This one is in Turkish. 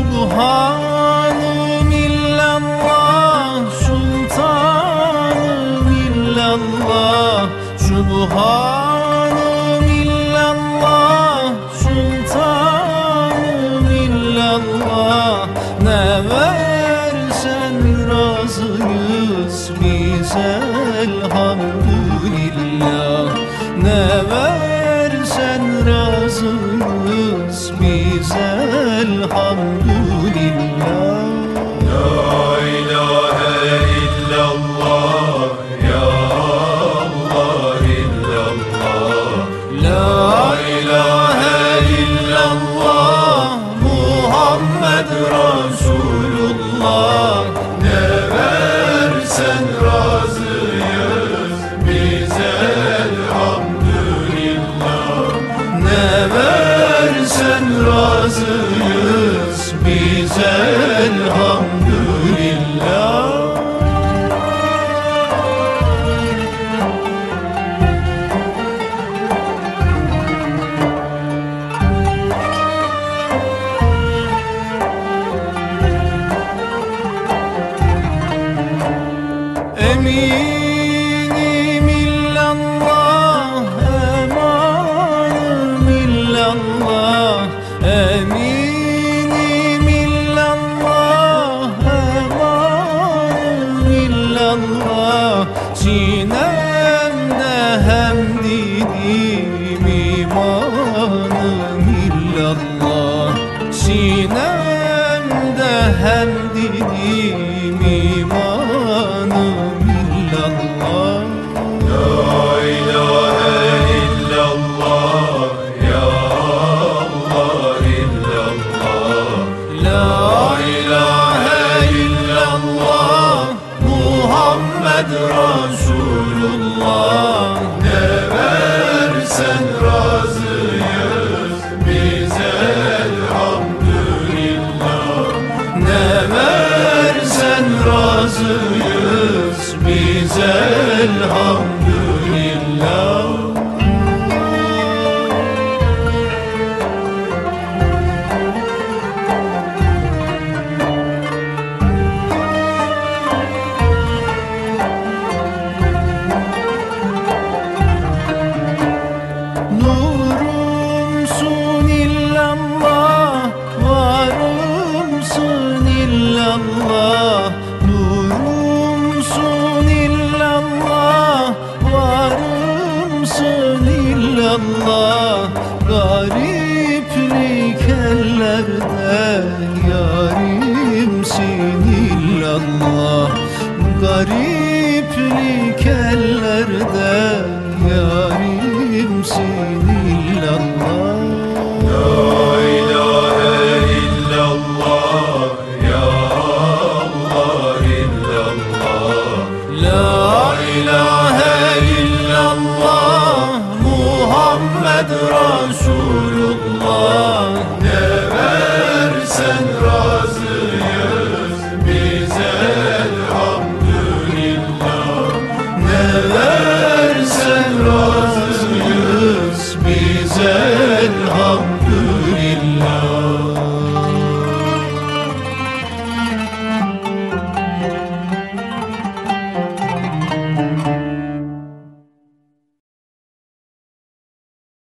Subhanım illallah Sultanım illallah. Subhanım illallah Sultanım illallah. Ne versen razıyız biz elhamdülillah. Ne versen razıyız biz elhamdülillah hem dinim imanım illallah. La ilahe illallah Ya Allah illallah La ilahe illallah Muhammed Resulullah razıyız biz elhamdülillah Muhammed Resulullah